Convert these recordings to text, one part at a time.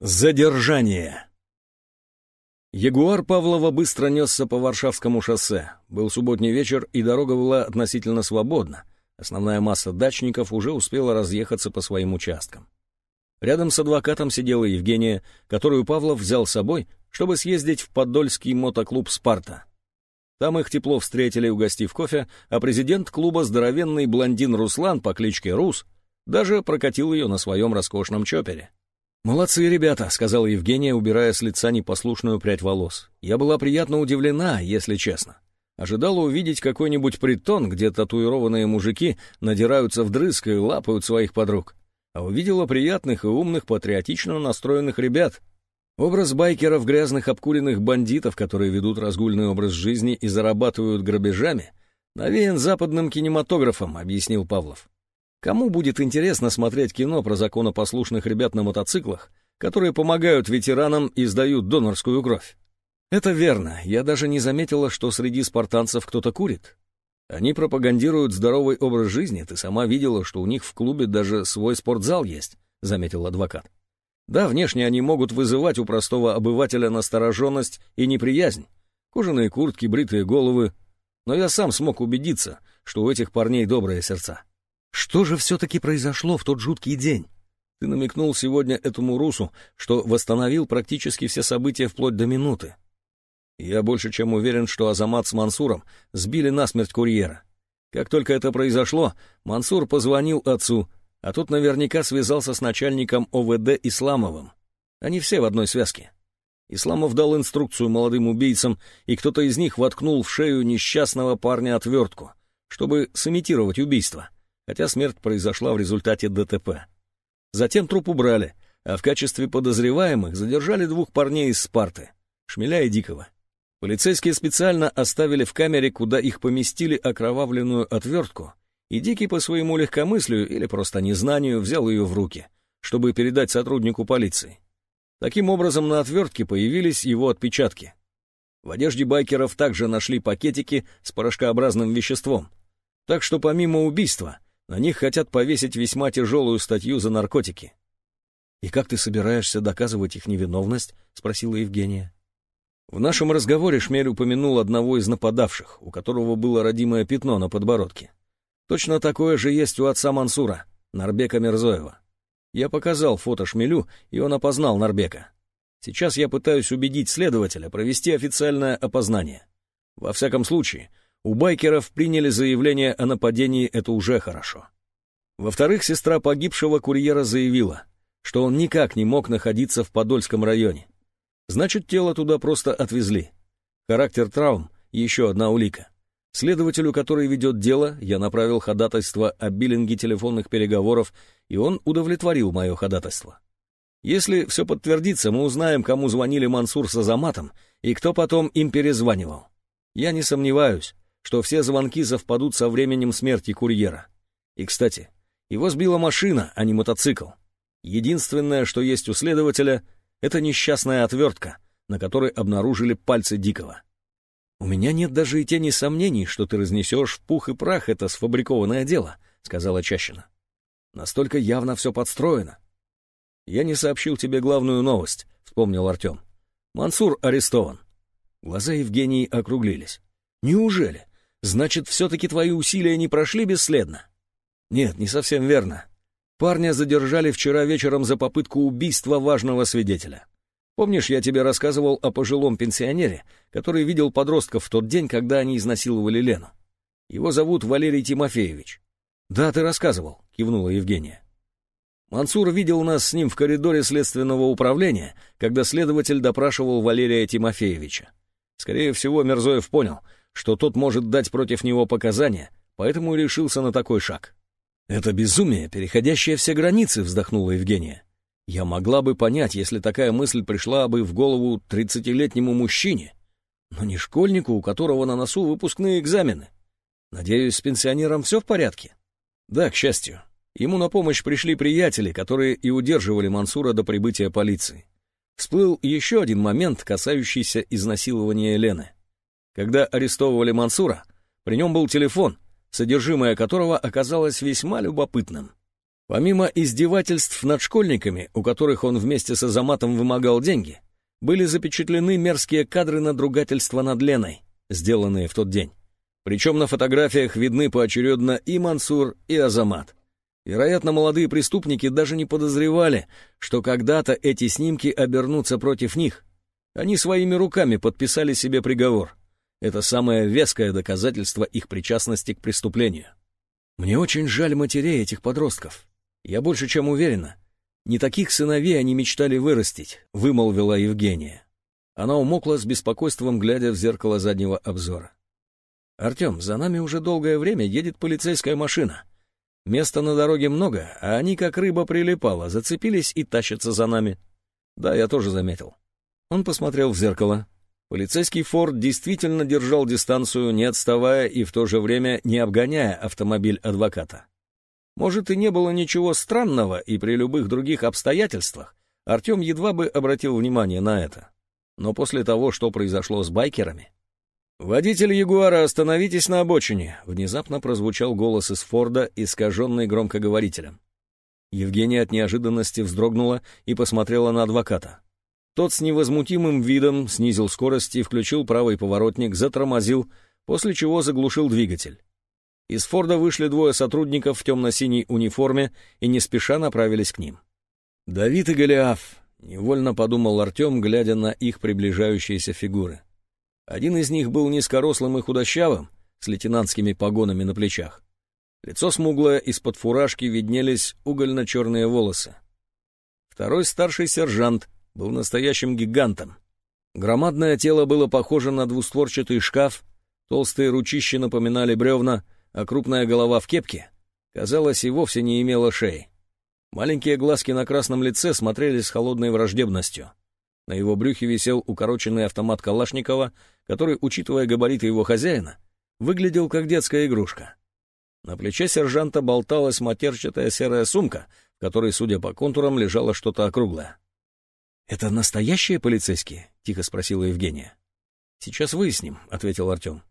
Задержание. Ягуар Павлова быстро несся по Варшавскому шоссе. Был субботний вечер, и дорога была относительно свободна. Основная масса дачников уже успела разъехаться по своим участкам. Рядом с адвокатом сидела Евгения, которую Павлов взял с собой, чтобы съездить в подольский мотоклуб «Спарта». Там их тепло встретили, угостив кофе, а президент клуба здоровенный блондин Руслан по кличке Рус даже прокатил ее на своем роскошном чопере. «Молодцы ребята», — сказала Евгения, убирая с лица непослушную прядь волос. «Я была приятно удивлена, если честно. Ожидала увидеть какой-нибудь притон, где татуированные мужики надираются вдрызг и лапают своих подруг. А увидела приятных и умных, патриотично настроенных ребят. Образ байкеров, грязных обкуренных бандитов, которые ведут разгульный образ жизни и зарабатывают грабежами, навеян западным кинематографом», — объяснил Павлов. Кому будет интересно смотреть кино про законопослушных ребят на мотоциклах, которые помогают ветеранам и сдают донорскую кровь? Это верно, я даже не заметила, что среди спартанцев кто-то курит. Они пропагандируют здоровый образ жизни, ты сама видела, что у них в клубе даже свой спортзал есть, заметил адвокат. Да, внешне они могут вызывать у простого обывателя настороженность и неприязнь. Кожаные куртки, бритые головы. Но я сам смог убедиться, что у этих парней добрые сердца. Что же все-таки произошло в тот жуткий день? Ты намекнул сегодня этому русу, что восстановил практически все события вплоть до минуты. Я больше чем уверен, что Азамат с Мансуром сбили насмерть курьера. Как только это произошло, Мансур позвонил отцу, а тот наверняка связался с начальником ОВД Исламовым. Они все в одной связке. Исламов дал инструкцию молодым убийцам, и кто-то из них воткнул в шею несчастного парня отвертку, чтобы сымитировать убийство хотя смерть произошла в результате ДТП. Затем труп убрали, а в качестве подозреваемых задержали двух парней из Спарты, Шмеля и Дикого. Полицейские специально оставили в камере, куда их поместили окровавленную отвертку, и Дикий по своему легкомыслию или просто незнанию взял ее в руки, чтобы передать сотруднику полиции. Таким образом, на отвертке появились его отпечатки. В одежде байкеров также нашли пакетики с порошкообразным веществом. Так что помимо убийства, на них хотят повесить весьма тяжелую статью за наркотики. «И как ты собираешься доказывать их невиновность?» — спросила Евгения. В нашем разговоре Шмель упомянул одного из нападавших, у которого было родимое пятно на подбородке. Точно такое же есть у отца Мансура, Нарбека Мирзоева. Я показал фото Шмелю, и он опознал Нарбека. Сейчас я пытаюсь убедить следователя провести официальное опознание. Во всяком случае, у байкеров приняли заявление о нападении, это уже хорошо. Во-вторых, сестра погибшего курьера заявила, что он никак не мог находиться в Подольском районе. Значит, тело туда просто отвезли. Характер травм — еще одна улика. Следователю, который ведет дело, я направил ходатайство о биллинге телефонных переговоров, и он удовлетворил мое ходатайство. Если все подтвердится, мы узнаем, кому звонили Мансур с Азаматом и кто потом им перезванивал. Я не сомневаюсь, что все звонки совпадут со временем смерти курьера. И, кстати, его сбила машина, а не мотоцикл. Единственное, что есть у следователя, это несчастная отвертка, на которой обнаружили пальцы Дикого. «У меня нет даже и тени сомнений, что ты разнесешь в пух и прах это сфабрикованное дело», — сказала Чащина. «Настолько явно все подстроено». «Я не сообщил тебе главную новость», — вспомнил Артем. «Мансур арестован». Глаза Евгении округлились. «Неужели? Значит, все-таки твои усилия не прошли бесследно? Нет, не совсем верно. Парня задержали вчера вечером за попытку убийства важного свидетеля. Помнишь, я тебе рассказывал о пожилом пенсионере, который видел подростков в тот день, когда они изнасиловали Лену? Его зовут Валерий Тимофеевич. Да, ты рассказывал, кивнула Евгения. Мансур видел нас с ним в коридоре следственного управления, когда следователь допрашивал Валерия Тимофеевича. Скорее всего, Мерзоев понял — что тот может дать против него показания, поэтому и решился на такой шаг. «Это безумие, переходящее все границы», — вздохнула Евгения. «Я могла бы понять, если такая мысль пришла бы в голову тридцатилетнему мужчине, но не школьнику, у которого на носу выпускные экзамены. Надеюсь, с пенсионером все в порядке?» «Да, к счастью. Ему на помощь пришли приятели, которые и удерживали Мансура до прибытия полиции. Всплыл еще один момент, касающийся изнасилования Лены. Когда арестовывали Мансура, при нем был телефон, содержимое которого оказалось весьма любопытным. Помимо издевательств над школьниками, у которых он вместе с Азаматом вымогал деньги, были запечатлены мерзкие кадры надругательства над Леной, сделанные в тот день. Причем на фотографиях видны поочередно и Мансур, и Азамат. Вероятно, молодые преступники даже не подозревали, что когда-то эти снимки обернутся против них. Они своими руками подписали себе приговор. Это самое веское доказательство их причастности к преступлению. Мне очень жаль матерей этих подростков. Я больше чем уверена. Не таких сыновей они мечтали вырастить, вымолвила Евгения. Она умокла с беспокойством, глядя в зеркало заднего обзора. «Артем, за нами уже долгое время едет полицейская машина. Места на дороге много, а они как рыба прилипала, зацепились и тащатся за нами». «Да, я тоже заметил». Он посмотрел в зеркало. Полицейский «Форд» действительно держал дистанцию, не отставая и в то же время не обгоняя автомобиль адвоката. Может, и не было ничего странного, и при любых других обстоятельствах Артем едва бы обратил внимание на это. Но после того, что произошло с байкерами... «Водитель Ягуара, остановитесь на обочине!» Внезапно прозвучал голос из Форда, искаженный громкоговорителем. Евгения от неожиданности вздрогнула и посмотрела на адвоката. Тот с невозмутимым видом снизил скорость и включил правый поворотник, затормозил, после чего заглушил двигатель. Из Форда вышли двое сотрудников в темно-синей униформе и не спеша направились к ним. «Давид и Голиаф», — невольно подумал Артем, глядя на их приближающиеся фигуры. Один из них был низкорослым и худощавым, с лейтенантскими погонами на плечах. Лицо смуглое, из-под фуражки виднелись угольно-черные волосы. Второй старший сержант был настоящим гигантом. Громадное тело было похоже на двустворчатый шкаф, толстые ручища напоминали бревна — а крупная голова в кепке, казалось, и вовсе не имела шеи. Маленькие глазки на красном лице смотрели с холодной враждебностью. На его брюхе висел укороченный автомат Калашникова, который, учитывая габариты его хозяина, выглядел как детская игрушка. На плече сержанта болталась матерчатая серая сумка, в которой, судя по контурам, лежало что-то округлое. «Это настоящие полицейские?» — тихо спросила Евгения. «Сейчас выясним», — ответил Артем.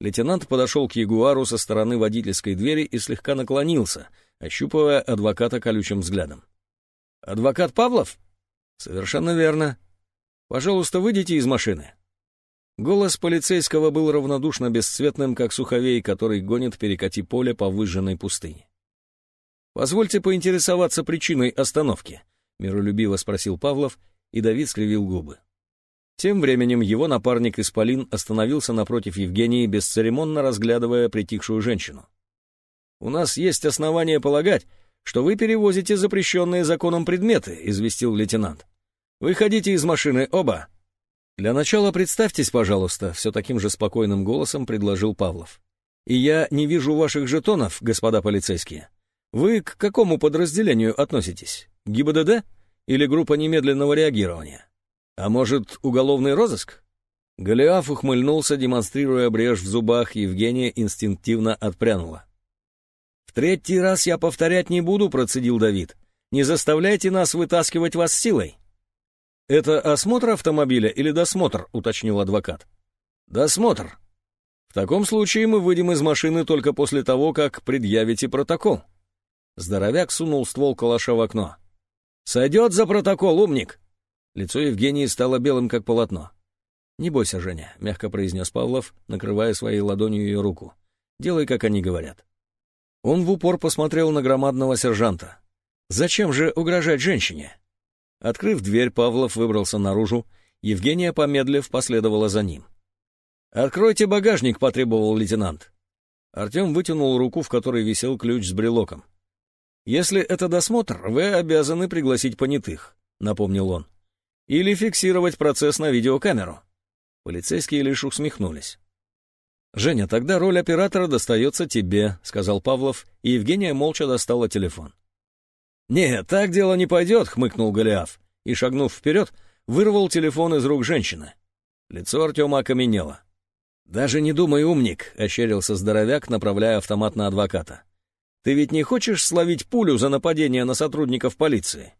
Лейтенант подошел к Ягуару со стороны водительской двери и слегка наклонился, ощупывая адвоката колючим взглядом. «Адвокат Павлов?» «Совершенно верно. Пожалуйста, выйдите из машины». Голос полицейского был равнодушно бесцветным, как суховей, который гонит перекати поле по выжженной пустыне. «Позвольте поинтересоваться причиной остановки», — миролюбиво спросил Павлов, и Давид скривил губы. Тем временем его напарник Исполин остановился напротив Евгении, бесцеремонно разглядывая притихшую женщину. «У нас есть основания полагать, что вы перевозите запрещенные законом предметы», — известил лейтенант. «Выходите из машины оба». «Для начала представьтесь, пожалуйста», — все таким же спокойным голосом предложил Павлов. «И я не вижу ваших жетонов, господа полицейские. Вы к какому подразделению относитесь? ГИБДД или группа немедленного реагирования?» А может, уголовный розыск? Голиаф ухмыльнулся, демонстрируя брешь в зубах, Евгения инстинктивно отпрянула. «В третий раз я повторять не буду», — процедил Давид. «Не заставляйте нас вытаскивать вас силой». «Это осмотр автомобиля или досмотр?» — уточнил адвокат. «Досмотр. В таком случае мы выйдем из машины только после того, как предъявите протокол». Здоровяк сунул ствол калаша в окно. «Сойдет за протокол, умник!» Лицо Евгении стало белым, как полотно. «Не бойся, Женя», — мягко произнес Павлов, накрывая своей ладонью ее руку. «Делай, как они говорят». Он в упор посмотрел на громадного сержанта. «Зачем же угрожать женщине?» Открыв дверь, Павлов выбрался наружу. Евгения, помедлив, последовала за ним. «Откройте багажник», — потребовал лейтенант. Артем вытянул руку, в которой висел ключ с брелоком. «Если это досмотр, вы обязаны пригласить понятых», — напомнил он или фиксировать процесс на видеокамеру. Полицейские лишь усмехнулись. «Женя, тогда роль оператора достается тебе», — сказал Павлов, и Евгения молча достала телефон. «Нет, так дело не пойдет», — хмыкнул Голиаф, и, шагнув вперед, вырвал телефон из рук женщины. Лицо Артема окаменело. «Даже не думай, умник», — ощерился здоровяк, направляя автомат на адвоката. «Ты ведь не хочешь словить пулю за нападение на сотрудников полиции?»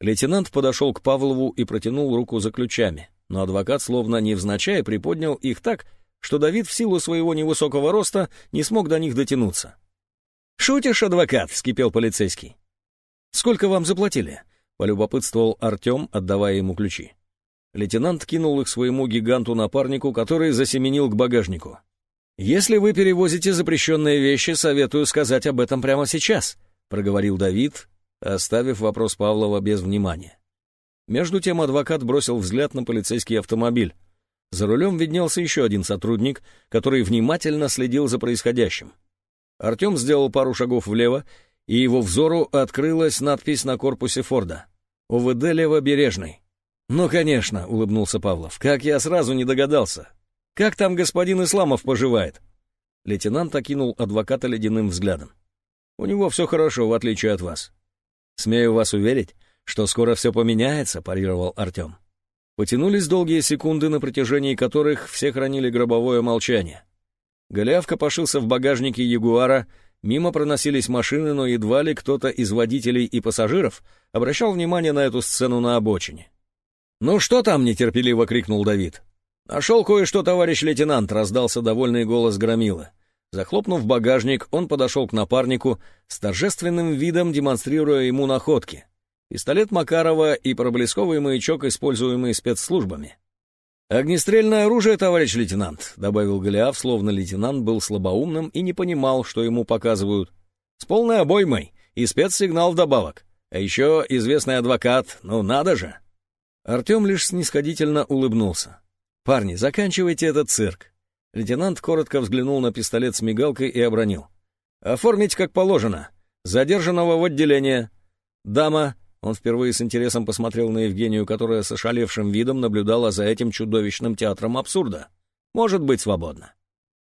Лейтенант подошел к Павлову и протянул руку за ключами, но адвокат словно невзначай приподнял их так, что Давид в силу своего невысокого роста не смог до них дотянуться. «Шутишь, адвокат?» — вскипел полицейский. «Сколько вам заплатили?» — полюбопытствовал Артем, отдавая ему ключи. Лейтенант кинул их своему гиганту-напарнику, который засеменил к багажнику. «Если вы перевозите запрещенные вещи, советую сказать об этом прямо сейчас», — проговорил Давид, оставив вопрос Павлова без внимания. Между тем адвокат бросил взгляд на полицейский автомобиль. За рулем виднелся еще один сотрудник, который внимательно следил за происходящим. Артем сделал пару шагов влево, и его взору открылась надпись на корпусе Форда. «УВД Левобережный». «Ну, конечно», — улыбнулся Павлов. «Как я сразу не догадался. Как там господин Исламов поживает?» Лейтенант окинул адвоката ледяным взглядом. «У него все хорошо, в отличие от вас. Смею вас уверить, что скоро все поменяется», — парировал Артем. Потянулись долгие секунды, на протяжении которых все хранили гробовое молчание. Голиаф копошился в багажнике Ягуара, мимо проносились машины, но едва ли кто-то из водителей и пассажиров обращал внимание на эту сцену на обочине. «Ну что там?» — нетерпеливо крикнул Давид. «Нашел кое-что, товарищ лейтенант», — раздался довольный голос Громила. Захлопнув багажник, он подошел к напарнику с торжественным видом, демонстрируя ему находки. Пистолет Макарова и проблесковый маячок, используемый спецслужбами. «Огнестрельное оружие, товарищ лейтенант», — добавил Голиаф, словно лейтенант был слабоумным и не понимал, что ему показывают. «С полной обоймой и спецсигнал вдобавок. А еще известный адвокат, ну надо же!» Артем лишь снисходительно улыбнулся. «Парни, заканчивайте этот цирк». Лейтенант коротко взглянул на пистолет с мигалкой и обронил. «Оформить как положено. Задержанного в отделение. Дама, он впервые с интересом посмотрел на Евгению, которая с ошалевшим видом наблюдала за этим чудовищным театром абсурда. «Может быть свободно».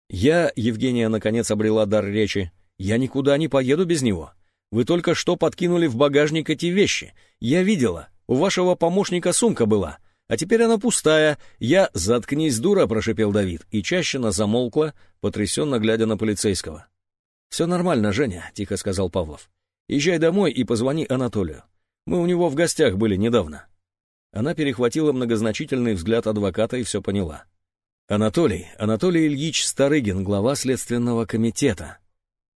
«Я...» — Евгения наконец обрела дар речи. «Я никуда не поеду без него. Вы только что подкинули в багажник эти вещи. Я видела. У вашего помощника сумка была. А теперь она пустая. Я... Заткнись, дура!» — прошипел Давид. И чащина замолкла, потрясенно глядя на полицейского. «Все нормально, Женя», — тихо сказал Павлов. «Езжай домой и позвони Анатолию. Мы у него в гостях были недавно». Она перехватила многозначительный взгляд адвоката и все поняла. «Анатолий, Анатолий Ильич Старыгин, глава Следственного комитета».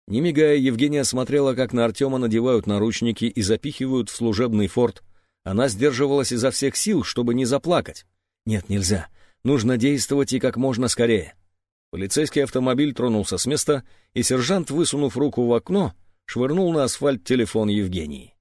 Не мигая, Евгения смотрела, как на Артема надевают наручники и запихивают в служебный форт. Она сдерживалась изо всех сил, чтобы не заплакать. «Нет, нельзя. Нужно действовать и как можно скорее». Полицейский автомобиль тронулся с места, и сержант, высунув руку в окно, швырнул на асфальт телефон Евгении.